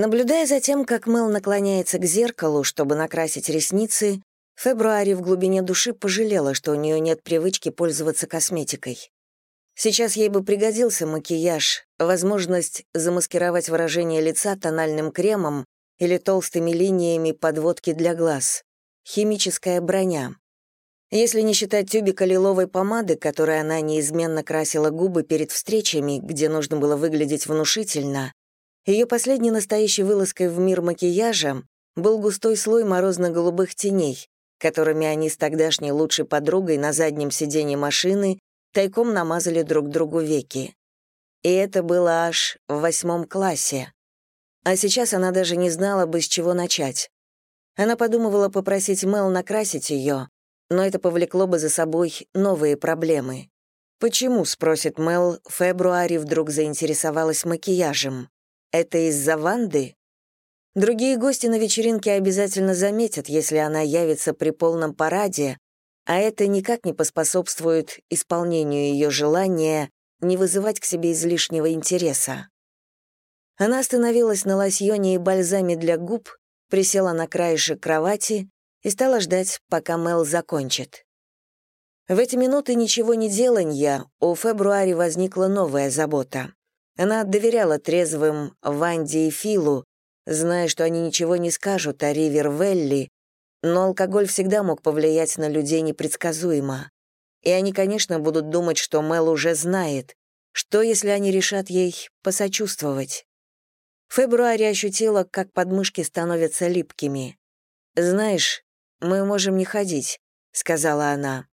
Наблюдая за тем, как Мэл наклоняется к зеркалу, чтобы накрасить ресницы, Фебруари в глубине души пожалела, что у нее нет привычки пользоваться косметикой. Сейчас ей бы пригодился макияж, возможность замаскировать выражение лица тональным кремом или толстыми линиями подводки для глаз. Химическая броня. Если не считать тюбика лиловой помады, которой она неизменно красила губы перед встречами, где нужно было выглядеть внушительно, ее последней настоящей вылазкой в мир макияжа был густой слой морозно-голубых теней, которыми они с тогдашней лучшей подругой на заднем сиденье машины тайком намазали друг другу веки. И это было аж в восьмом классе. А сейчас она даже не знала бы, с чего начать. Она подумывала попросить Мел накрасить ее, но это повлекло бы за собой новые проблемы. Почему, спросит Мел, Фебруари вдруг заинтересовалась макияжем? Это из-за Ванды? Другие гости на вечеринке обязательно заметят, если она явится при полном параде, а это никак не поспособствует исполнению ее желания не вызывать к себе излишнего интереса. Она остановилась на лосьоне и бальзаме для губ, присела на краешек кровати и стала ждать, пока Мел закончит. В эти минуты ничего не деланья у Фебруари возникла новая забота. Она доверяла трезвым Ванде и Филу, зная, что они ничего не скажут о Ривер-Велли, но алкоголь всегда мог повлиять на людей непредсказуемо. И они, конечно, будут думать, что Мел уже знает. Что, если они решат ей посочувствовать? Фебруари ощутила, как подмышки становятся липкими. «Знаешь, мы можем не ходить», — сказала она.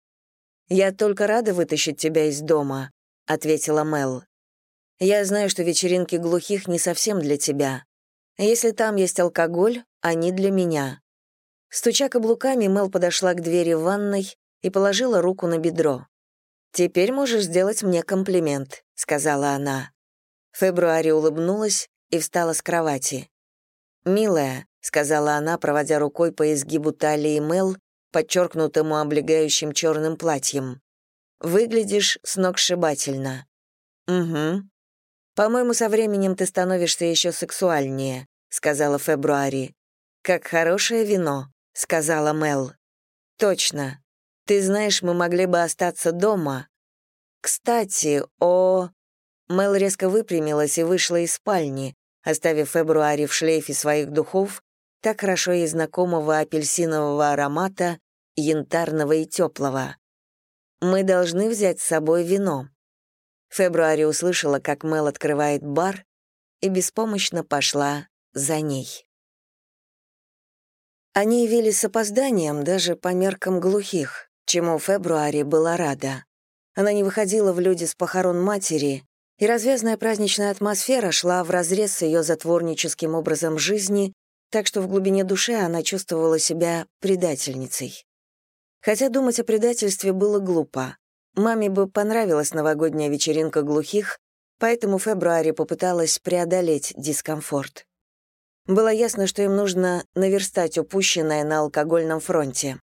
«Я только рада вытащить тебя из дома», — ответила Мел. Я знаю, что вечеринки глухих не совсем для тебя. Если там есть алкоголь, они для меня». Стуча каблуками, Мел подошла к двери ванной и положила руку на бедро. «Теперь можешь сделать мне комплимент», — сказала она. Фебруари улыбнулась и встала с кровати. «Милая», — сказала она, проводя рукой по изгибу талии Мел, подчеркнутому облегающим черным платьем. «Выглядишь сногсшибательно». «Угу», «По-моему, со временем ты становишься еще сексуальнее», — сказала Фебруари. «Как хорошее вино», — сказала Мел. «Точно. Ты знаешь, мы могли бы остаться дома. Кстати, о...» Мел резко выпрямилась и вышла из спальни, оставив Фебруари в шлейфе своих духов, так хорошо ей знакомого апельсинового аромата, янтарного и теплого. «Мы должны взять с собой вино», Фебруари услышала, как Мел открывает бар, и беспомощно пошла за ней. Они явились с опозданием даже по меркам глухих, чему Фебруари была рада. Она не выходила в люди с похорон матери, и развязная праздничная атмосфера шла вразрез с ее затворническим образом жизни, так что в глубине души она чувствовала себя предательницей. Хотя думать о предательстве было глупо. Маме бы понравилась новогодняя вечеринка глухих, поэтому Фебруари попыталась преодолеть дискомфорт. Было ясно, что им нужно наверстать упущенное на алкогольном фронте.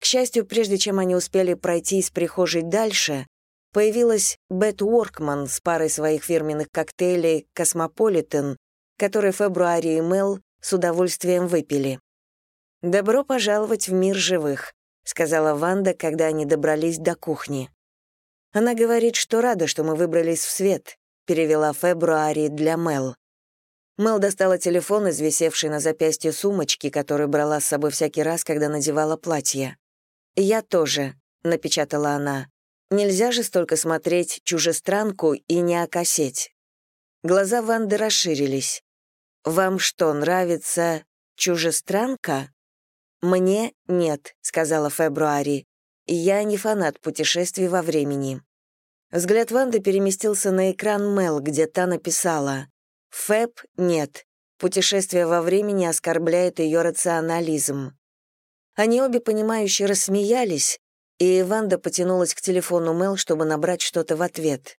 К счастью, прежде чем они успели пройти из прихожей дальше, появилась Бет Уоркман с парой своих фирменных коктейлей «Космополитен», которые Фебруари и Мел с удовольствием выпили. «Добро пожаловать в мир живых», — сказала Ванда, когда они добрались до кухни. Она говорит, что рада, что мы выбрались в свет», — перевела Фебруари для Мел. Мел достала телефон из висевшей на запястье сумочки, которую брала с собой всякий раз, когда надевала платье. «Я тоже», — напечатала она. «Нельзя же столько смотреть чужестранку и не окосеть». Глаза Ванды расширились. «Вам что, нравится чужестранка?» «Мне нет», — сказала Фебруари. Я не фанат путешествий во времени. Взгляд Ванды переместился на экран Мел, где та написала «Фэб нет. Путешествие во времени оскорбляет ее рационализм». Они обе понимающе рассмеялись, и Ванда потянулась к телефону Мел, чтобы набрать что-то в ответ.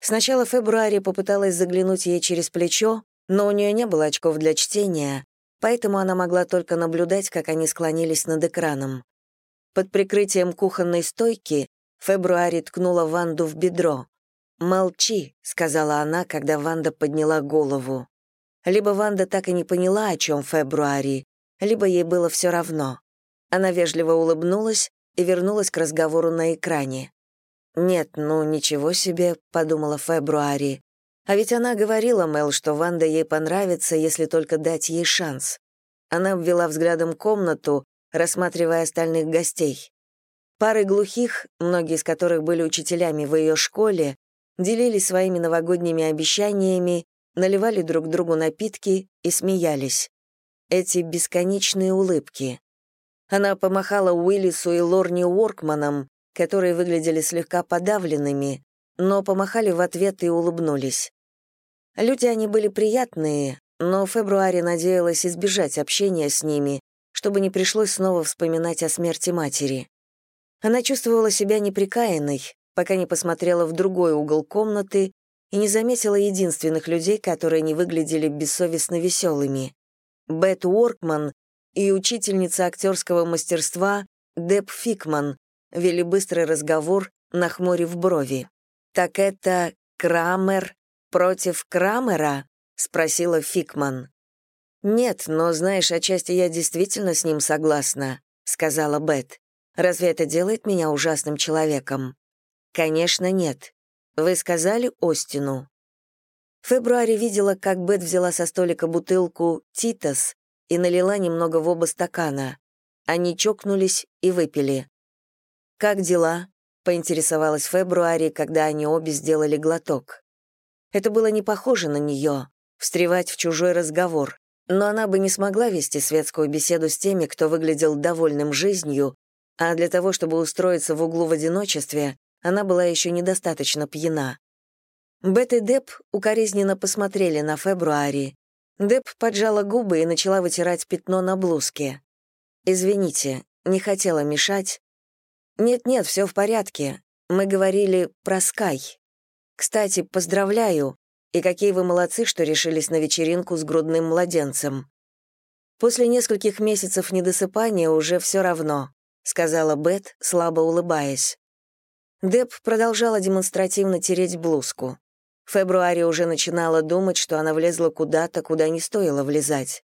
Сначала Фебруари попыталась заглянуть ей через плечо, но у нее не было очков для чтения, поэтому она могла только наблюдать, как они склонились над экраном. Под прикрытием кухонной стойки Фебруари ткнула Ванду в бедро. «Молчи», — сказала она, когда Ванда подняла голову. Либо Ванда так и не поняла, о чем Фебруари, либо ей было все равно. Она вежливо улыбнулась и вернулась к разговору на экране. «Нет, ну ничего себе», — подумала Фебруари. А ведь она говорила Мел, что Ванда ей понравится, если только дать ей шанс. Она обвела взглядом комнату, рассматривая остальных гостей. Пары глухих, многие из которых были учителями в ее школе, делились своими новогодними обещаниями, наливали друг другу напитки и смеялись. Эти бесконечные улыбки. Она помахала Уиллису и Лорни Уоркманам, которые выглядели слегка подавленными, но помахали в ответ и улыбнулись. Люди они были приятные, но в феврале надеялась избежать общения с ними, чтобы не пришлось снова вспоминать о смерти матери. Она чувствовала себя неприкаянной, пока не посмотрела в другой угол комнаты и не заметила единственных людей, которые не выглядели бессовестно веселыми. Бет Уоркман и учительница актерского мастерства Деб Фикман вели быстрый разговор, нахмурив брови. «Так это Крамер против Крамера?» — спросила Фикман. «Нет, но, знаешь, отчасти я действительно с ним согласна», — сказала Бет. Разве это делает меня ужасным человеком? Конечно, нет. Вы сказали Остину. В феврале видела, как Бет взяла со столика бутылку «Титас» и налила немного в оба стакана. Они чокнулись и выпили. «Как дела?» — поинтересовалась Фебруари, когда они обе сделали глоток. Это было не похоже на нее — встревать в чужой разговор, но она бы не смогла вести светскую беседу с теми, кто выглядел довольным жизнью а для того, чтобы устроиться в углу в одиночестве, она была еще недостаточно пьяна. Бет и Деп укоризненно посмотрели на Фебруари. Деп поджала губы и начала вытирать пятно на блузке. «Извините, не хотела мешать». «Нет-нет, все в порядке. Мы говорили про Скай. Кстати, поздравляю. И какие вы молодцы, что решились на вечеринку с грудным младенцем. После нескольких месяцев недосыпания уже все равно. — сказала Бет, слабо улыбаясь. Деб продолжала демонстративно тереть блузку. Фебруари уже начинала думать, что она влезла куда-то, куда не стоило влезать.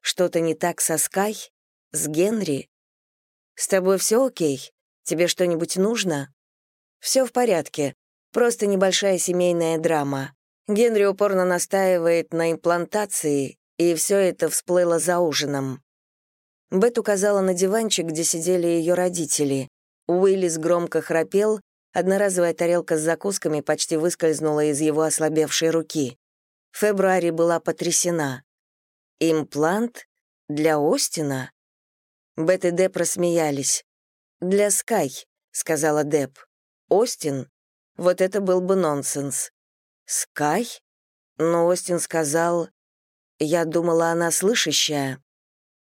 Что-то не так со Скай? С Генри? «С тобой все окей? Тебе что-нибудь нужно?» «Все в порядке. Просто небольшая семейная драма. Генри упорно настаивает на имплантации, и все это всплыло за ужином. Бет указала на диванчик, где сидели ее родители. Уиллис громко храпел, одноразовая тарелка с закусками почти выскользнула из его ослабевшей руки. Фебруари была потрясена. «Имплант? Для Остина?» Бет и Деп рассмеялись. «Для Скай», — сказала Деп. «Остин? Вот это был бы нонсенс». «Скай?» Но Остин сказал... Я думала, она слышащая.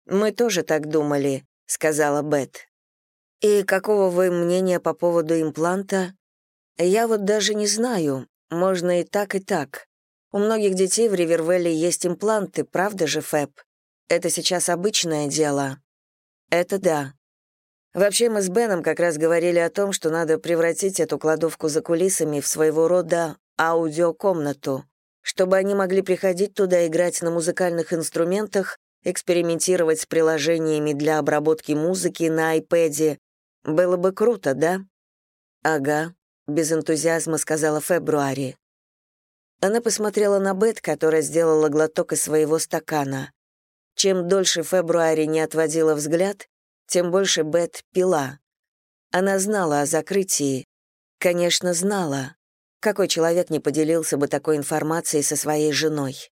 «Мы тоже так думали», — сказала Бет. «И какого вы мнения по поводу импланта?» «Я вот даже не знаю. Можно и так, и так. У многих детей в Ривервелле есть импланты, правда же, Фэб? Это сейчас обычное дело». «Это да», Вообще, мы с Беном как раз говорили о том, что надо превратить эту кладовку за кулисами в своего рода аудиокомнату, чтобы они могли приходить туда играть на музыкальных инструментах экспериментировать с приложениями для обработки музыки на iPad. Было бы круто, да? Ага, без энтузиазма сказала Фебруари. Она посмотрела на Бет, которая сделала глоток из своего стакана. Чем дольше Фебруари не отводила взгляд, тем больше Бет пила. Она знала о закрытии. Конечно, знала. Какой человек не поделился бы такой информацией со своей женой?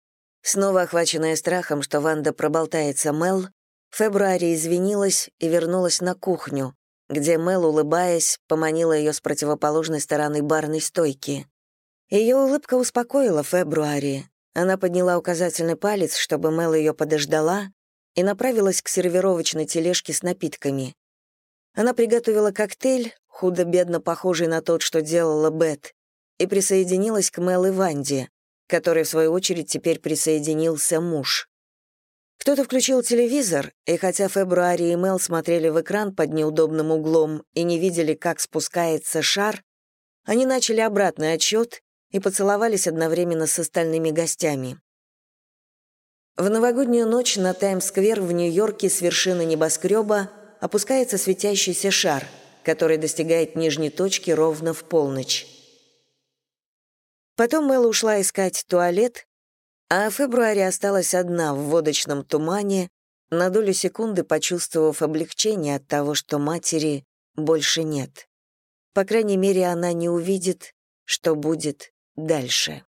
Снова охваченная страхом, что Ванда проболтается Мел, Фебруари извинилась и вернулась на кухню, где Мел, улыбаясь, поманила ее с противоположной стороны барной стойки. Ее улыбка успокоила Фебруари. Она подняла указательный палец, чтобы Мел ее подождала, и направилась к сервировочной тележке с напитками. Она приготовила коктейль, худо-бедно похожий на тот, что делала Бет, и присоединилась к Мел и Ванде, которой, в свою очередь, теперь присоединился муж. Кто-то включил телевизор, и хотя Фебруари и Мел смотрели в экран под неудобным углом и не видели, как спускается шар, они начали обратный отчет и поцеловались одновременно с остальными гостями. В новогоднюю ночь на Таймс-сквер в Нью-Йорке с вершины небоскреба опускается светящийся шар, который достигает нижней точки ровно в полночь. Потом Мэл ушла искать туалет, а в феврале осталась одна в водочном тумане, на долю секунды почувствовав облегчение от того, что матери больше нет. По крайней мере, она не увидит, что будет дальше.